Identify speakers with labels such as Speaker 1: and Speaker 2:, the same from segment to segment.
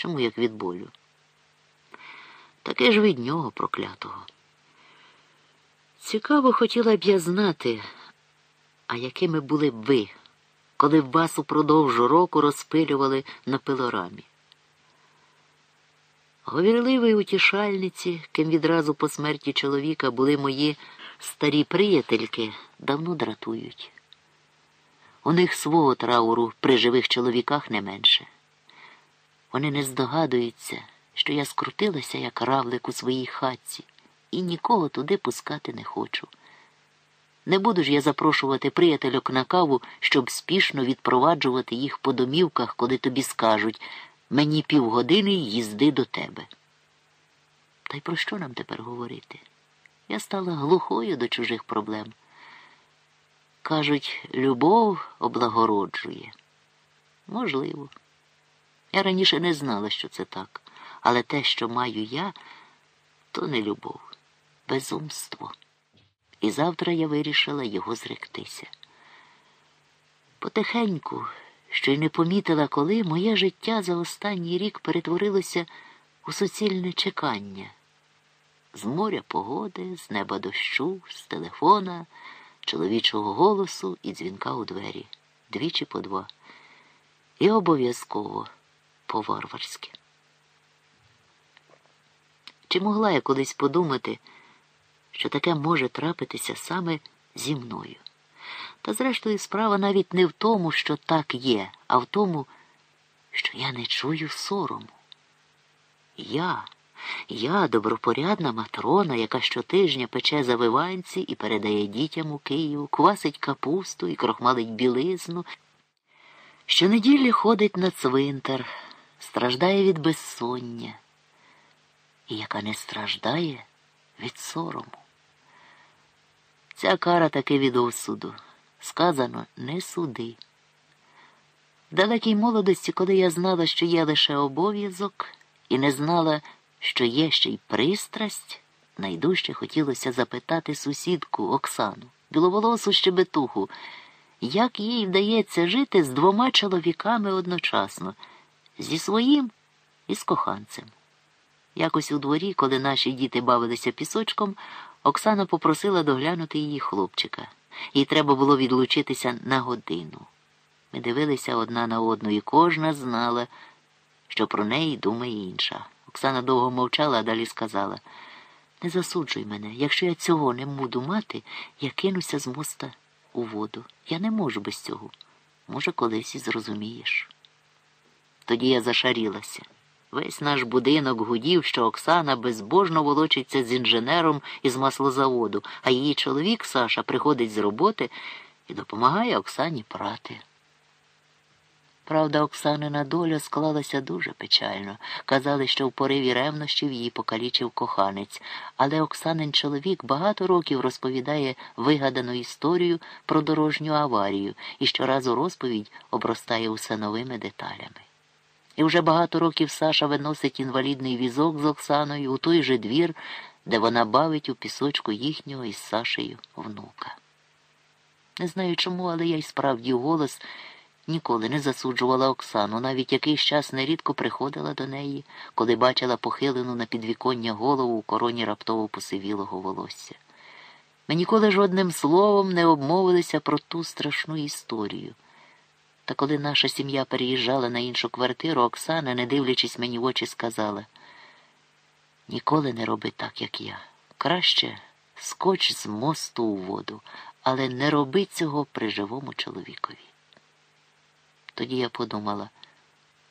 Speaker 1: Чому як від болю? Таке ж від нього проклятого. Цікаво хотіла б я знати, а якими були б ви, коли б вас упродовж року розпилювали на пилорамі. Говірливі утішальниці, ким відразу по смерті чоловіка були мої старі приятельки, давно дратують. У них свого трауру при живих чоловіках не менше. Вони не здогадуються, що я скрутилася, як равлик у своїй хатці, і нікого туди пускати не хочу. Не буду ж я запрошувати приятельок на каву, щоб спішно відпроваджувати їх по домівках, коли тобі скажуть мені півгодини їзди до тебе. Та й про що нам тепер говорити? Я стала глухою до чужих проблем. Кажуть, любов облагороджує. Можливо. Я раніше не знала, що це так, але те, що маю я, то не любов, безумство. І завтра я вирішила його зректися. Потихеньку, що й не помітила, коли моє життя за останній рік перетворилося у суцільне чекання. З моря погоди, з неба дощу, з телефона, чоловічого голосу і дзвінка у двері двічі по два. І обов'язково по-варварськи. Чи могла я колись подумати, що таке може трапитися саме зі мною? Та, зрештою, справа навіть не в тому, що так є, а в тому, що я не чую сорому. Я, я добропорядна матрона, яка щотижня пече завиванці і передає дітям у Київ, квасить капусту і крохмалить білизну. Щонеділі ходить на цвинтар, страждає від безсоння, і яка не страждає від сорому. Ця кара таки від осуду. Сказано не суди. В далекій молодості, коли я знала, що є лише обов'язок, і не знала, що є ще й пристрасть, найдужче хотілося запитати сусідку Оксану, біловолосу щебетуху, як їй вдається жити з двома чоловіками одночасно, своїм і з коханцем. Якось у дворі, коли наші діти бавилися пісочком, Оксана попросила доглянути її хлопчика. Їй треба було відлучитися на годину. Ми дивилися одна на одну, і кожна знала, що про неї думає інша. Оксана довго мовчала, а далі сказала не засуджуй мене, якщо я цього не буду мати, я кинуся з моста у воду. Я не можу без цього. Може, колись і зрозумієш. Тоді я зашарілася. Весь наш будинок гудів, що Оксана безбожно волочиться з інженером із маслозаводу, а її чоловік Саша приходить з роботи і допомагає Оксані прати. Правда, Оксанина доля склалася дуже печально. Казали, що в пориві ревнощів її покалічив коханець, але Оксанин чоловік багато років розповідає вигадану історію про дорожню аварію і щоразу розповідь обростає усе новими деталями. І вже багато років Саша виносить інвалідний візок з Оксаною у той же двір, де вона бавить у пісочку їхнього із Сашею внука. Не знаю чому, але я й справді голос ніколи не засуджувала Оксану, навіть якийсь час нерідко приходила до неї, коли бачила похилену на підвіконня голову у короні раптово посивілого волосся. Ми ніколи жодним словом не обмовилися про ту страшну історію. Та коли наша сім'я переїжджала на іншу квартиру, Оксана, не дивлячись мені в очі, сказала ніколи не роби так, як я. Краще скоч з мосту у воду, але не роби цього при живому чоловікові. Тоді я подумала,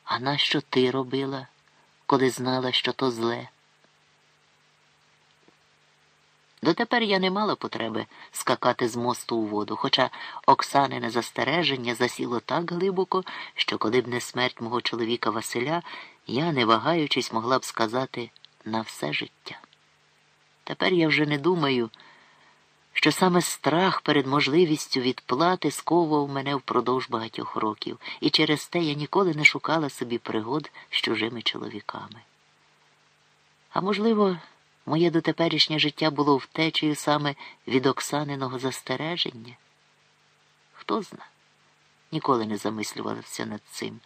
Speaker 1: а нащо ти робила, коли знала, що то зле? Дотепер я не мала потреби скакати з мосту у воду, хоча Оксанине застереження засіло так глибоко, що коли б не смерть мого чоловіка Василя, я, не вагаючись, могла б сказати на все життя. Тепер я вже не думаю, що саме страх перед можливістю відплати сковував мене впродовж багатьох років, і через те я ніколи не шукала собі пригод з чужими чоловіками. А можливо, Моє дотеперішнє життя було втечею саме від Оксаниного застереження. Хто зна? Ніколи не замислювався над цим.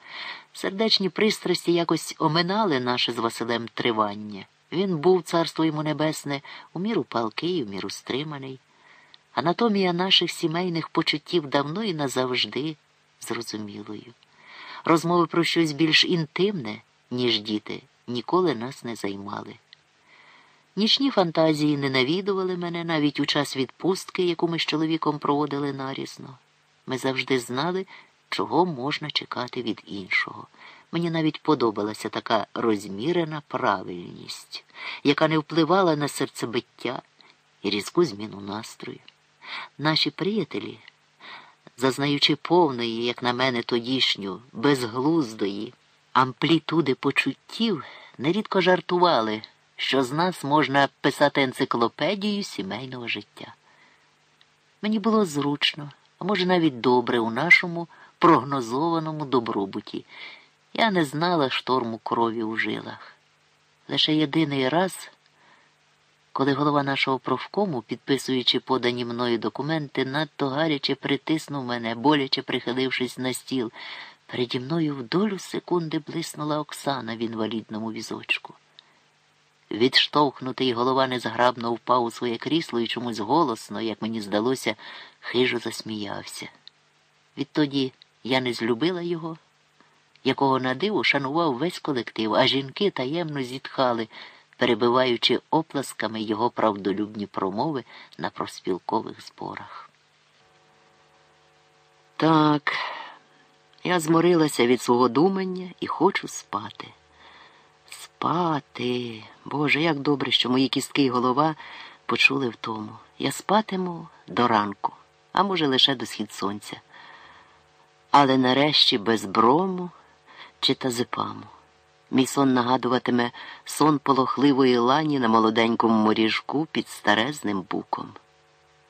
Speaker 1: Сердечні пристрасті якось оминали наше з Василем тривання. Він був, царство йому небесне, у міру палкий, у міру стриманий. Анатомія наших сімейних почуттів давно і назавжди зрозумілою. Розмови про щось більш інтимне, ніж діти, ніколи нас не займали. Нічні фантазії не навідували мене навіть у час відпустки, яку ми з чоловіком проводили нарізно. Ми завжди знали, чого можна чекати від іншого. Мені навіть подобалася така розмірена правильність, яка не впливала на серцебиття і різку зміну настрою. Наші приятелі, зазнаючи повної, як на мене, тодішню, безглуздої, амплітуди почуттів, нерідко жартували, що з нас можна писати енциклопедію сімейного життя. Мені було зручно, а може навіть добре у нашому прогнозованому добробуті. Я не знала шторму крові у жилах. Лише єдиний раз, коли голова нашого профкому, підписуючи подані мною документи, надто гаряче притиснув мене, боляче прихилившись на стіл. Переді мною в долю секунди блиснула Оксана в інвалідному візочку. Відштовхнутий голова незграбно впав у своє крісло і чомусь голосно, як мені здалося, хижо засміявся. Відтоді я не злюбила його, якого на диво шанував весь колектив, а жінки таємно зітхали, перебиваючи оплесками його правдолюбні промови на проспілкових зборах. Так, я зморилася від свого думання і хочу спати. Спати. Боже, як добре, що мої кістки і голова почули в тому. Я спатиму до ранку, а може, лише до схід сонця. Але нарешті без брому чи тазепаму. Мій сон нагадуватиме сон полохливої лані на молоденькому моріжку під старезним буком.